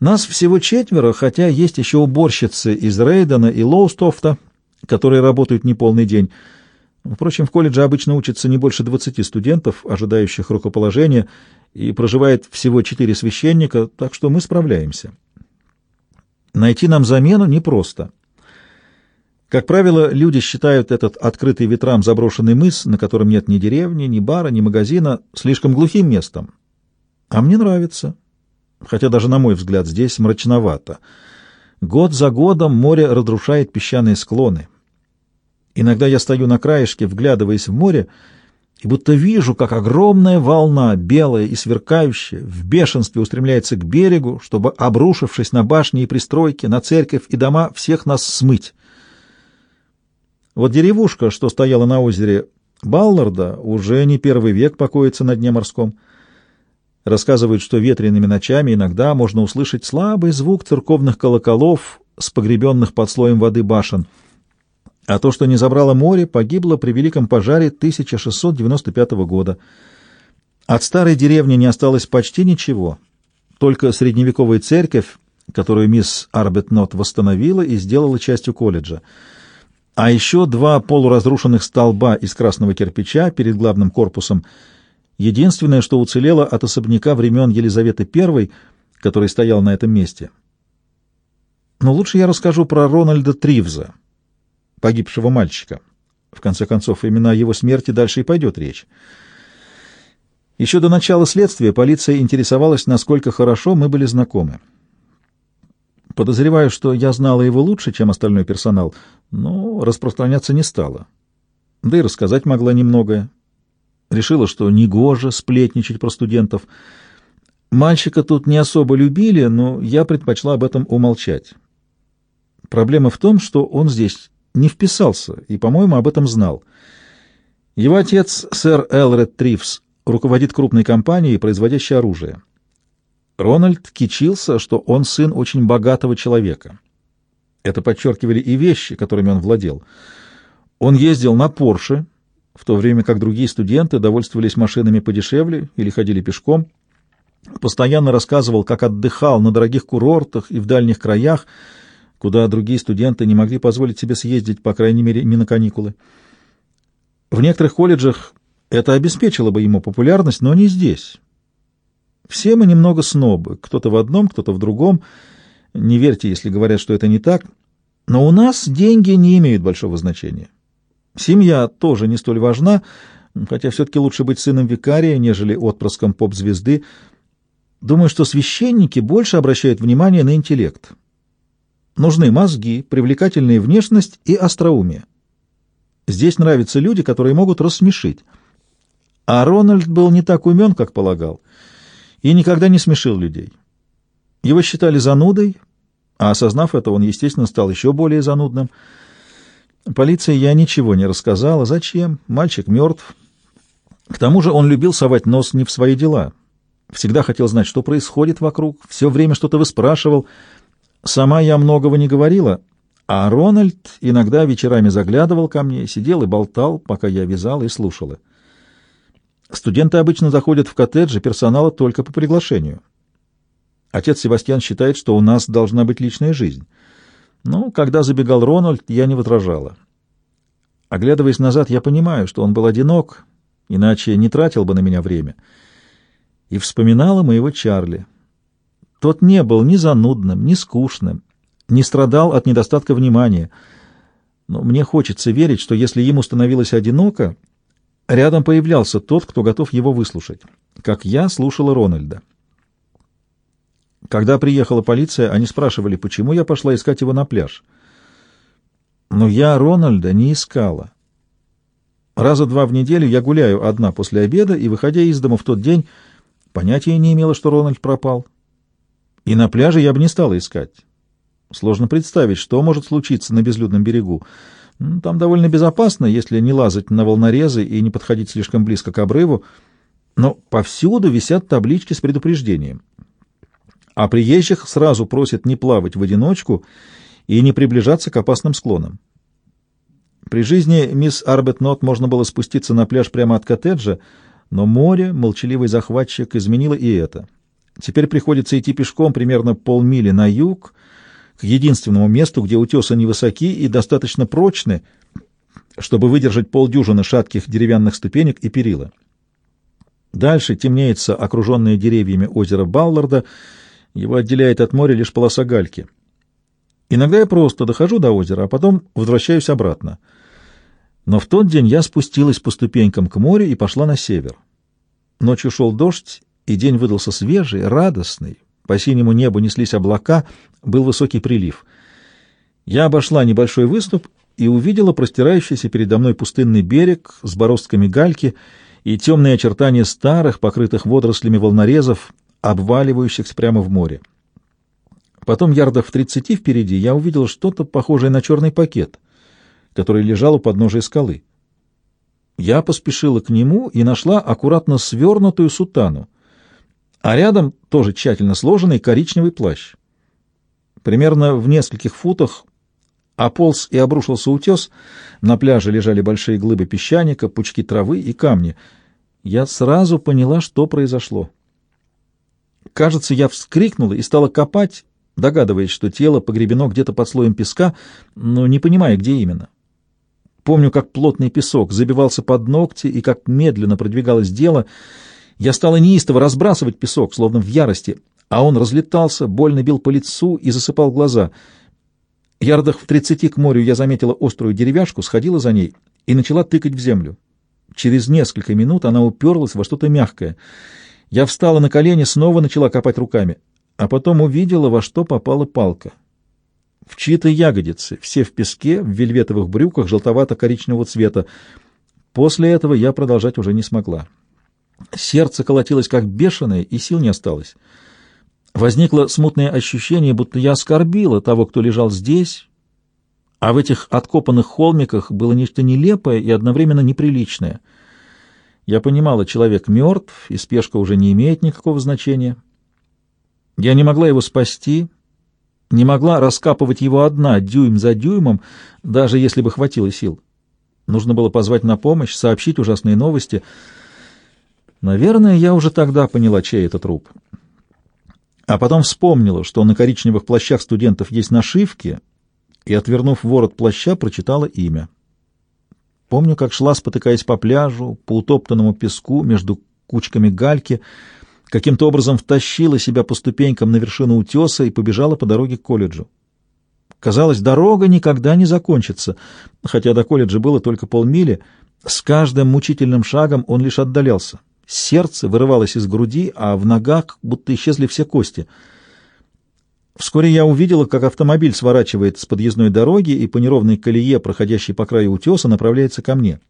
Нас всего четверо, хотя есть еще уборщицы из Рейдена и Лоустофта, которые работают не полный день. Впрочем, в колледже обычно учатся не больше 20 студентов, ожидающих рукоположения, и проживает всего четыре священника, так что мы справляемся. Найти нам замену непросто. Как правило, люди считают этот открытый ветрам заброшенный мыс, на котором нет ни деревни, ни бара, ни магазина, слишком глухим местом. А мне нравится. Хотя даже, на мой взгляд, здесь мрачновато. Год за годом море разрушает песчаные склоны. Иногда я стою на краешке, вглядываясь в море, и будто вижу, как огромная волна, белая и сверкающая, в бешенстве устремляется к берегу, чтобы, обрушившись на башни и пристройки, на церковь и дома, всех нас смыть. Вот деревушка, что стояла на озере Балларда, уже не первый век покоится на дне морском. Рассказывают, что ветреными ночами иногда можно услышать слабый звук церковных колоколов с погребенных под слоем воды башен — а то, что не забрало море, погибло при великом пожаре 1695 года. От старой деревни не осталось почти ничего, только средневековая церковь, которую мисс Арбетнот восстановила и сделала частью колледжа. А еще два полуразрушенных столба из красного кирпича перед главным корпусом, единственное, что уцелело от особняка времен Елизаветы I, который стоял на этом месте. Но лучше я расскажу про Рональда Тривза, погибшего мальчика. В конце концов, именно о его смерти дальше и пойдет речь. Еще до начала следствия полиция интересовалась, насколько хорошо мы были знакомы. Подозреваю, что я знала его лучше, чем остальной персонал, но распространяться не стала. Да и рассказать могла немногое. Решила, что негоже сплетничать про студентов. Мальчика тут не особо любили, но я предпочла об этом умолчать. Проблема в том, что он здесь не вписался и, по-моему, об этом знал. Его отец, сэр Элред Трифс, руководит крупной компанией, производящей оружие. Рональд кичился, что он сын очень богатого человека. Это подчеркивали и вещи, которыми он владел. Он ездил на Порше, в то время как другие студенты довольствовались машинами подешевле или ходили пешком. Постоянно рассказывал, как отдыхал на дорогих курортах и в дальних краях, куда другие студенты не могли позволить себе съездить, по крайней мере, не на каникулы. В некоторых колледжах это обеспечило бы ему популярность, но не здесь. Все мы немного снобы, кто-то в одном, кто-то в другом. Не верьте, если говорят, что это не так. Но у нас деньги не имеют большого значения. Семья тоже не столь важна, хотя все-таки лучше быть сыном викария, нежели отпрыском поп-звезды. Думаю, что священники больше обращают внимание на интеллект. Нужны мозги, привлекательная внешность и остроумие. Здесь нравятся люди, которые могут рассмешить. А Рональд был не так умен, как полагал, и никогда не смешил людей. Его считали занудой, а осознав это, он, естественно, стал еще более занудным. Полиции я ничего не рассказала. Зачем? Мальчик мертв. К тому же он любил совать нос не в свои дела. Всегда хотел знать, что происходит вокруг, все время что-то выспрашивал — Сама я многого не говорила, а Рональд иногда вечерами заглядывал ко мне, сидел и болтал, пока я вязала и слушала. Студенты обычно заходят в коттеджи персонала только по приглашению. Отец Себастьян считает, что у нас должна быть личная жизнь. Но когда забегал Рональд, я не возражала. Оглядываясь назад, я понимаю, что он был одинок, иначе не тратил бы на меня время. И вспоминала моего Чарли. Тот не был ни занудным, ни скучным, не страдал от недостатка внимания. Но мне хочется верить, что если ему становилось одиноко, рядом появлялся тот, кто готов его выслушать, как я слушала Рональда. Когда приехала полиция, они спрашивали, почему я пошла искать его на пляж. Но я Рональда не искала. Раза два в неделю я гуляю одна после обеда и, выходя из дома в тот день, понятия не имела, что Рональд пропал. И на пляже я бы не стала искать. Сложно представить, что может случиться на безлюдном берегу. Там довольно безопасно, если не лазать на волнорезы и не подходить слишком близко к обрыву, но повсюду висят таблички с предупреждением. А приезжих сразу просят не плавать в одиночку и не приближаться к опасным склонам. При жизни мисс Арбетнот можно было спуститься на пляж прямо от коттеджа, но море, молчаливый захватчик, изменило и это. Теперь приходится идти пешком примерно полмили на юг, к единственному месту, где утесы невысоки и достаточно прочны, чтобы выдержать полдюжины шатких деревянных ступенек и перила. Дальше темнеется окруженное деревьями озеро Балларда, его отделяет от моря лишь полоса гальки. Иногда я просто дохожу до озера, а потом возвращаюсь обратно. Но в тот день я спустилась по ступенькам к морю и пошла на север. Ночью шел дождь, и день выдался свежий, радостный. По синему небу неслись облака, был высокий прилив. Я обошла небольшой выступ и увидела простирающийся передо мной пустынный берег с бороздками гальки и темные очертания старых, покрытых водорослями волнорезов, обваливающихся прямо в море. Потом ярдов в тридцати впереди я увидел что-то похожее на черный пакет, который лежал у подножия скалы. Я поспешила к нему и нашла аккуратно свернутую сутану, а рядом тоже тщательно сложенный коричневый плащ. Примерно в нескольких футах ополз и обрушился утес, на пляже лежали большие глыбы песчаника, пучки травы и камни. Я сразу поняла, что произошло. Кажется, я вскрикнула и стала копать, догадываясь, что тело погребено где-то под слоем песка, но не понимая, где именно. Помню, как плотный песок забивался под ногти и как медленно продвигалось дело. Я стала неистово разбрасывать песок, словно в ярости, а он разлетался, больно бил по лицу и засыпал глаза. Ярдах в тридцати к морю я заметила острую деревяшку, сходила за ней и начала тыкать в землю. Через несколько минут она уперлась во что-то мягкое. Я встала на колени, снова начала копать руками, а потом увидела, во что попала палка в чьи-то ягодицы, все в песке, в вельветовых брюках желтовато-коричневого цвета. После этого я продолжать уже не смогла. Сердце колотилось как бешеное, и сил не осталось. Возникло смутное ощущение, будто я оскорбила того, кто лежал здесь, а в этих откопанных холмиках было нечто нелепое и одновременно неприличное. Я понимала, человек мертв, и спешка уже не имеет никакого значения. Я не могла его спасти, не могла раскапывать его одна, дюйм за дюймом, даже если бы хватило сил. Нужно было позвать на помощь, сообщить ужасные новости. Наверное, я уже тогда поняла, чей это труп. А потом вспомнила, что на коричневых плащах студентов есть нашивки, и, отвернув ворот плаща, прочитала имя. Помню, как шла, спотыкаясь по пляжу, по утоптанному песку, между кучками гальки, каким-то образом втащила себя по ступенькам на вершину утеса и побежала по дороге к колледжу. Казалось, дорога никогда не закончится, хотя до колледжа было только полмили. С каждым мучительным шагом он лишь отдалялся. Сердце вырывалось из груди, а в ногах будто исчезли все кости. Вскоре я увидела, как автомобиль сворачивает с подъездной дороги и по неровной колее, проходящей по краю утеса, направляется ко мне.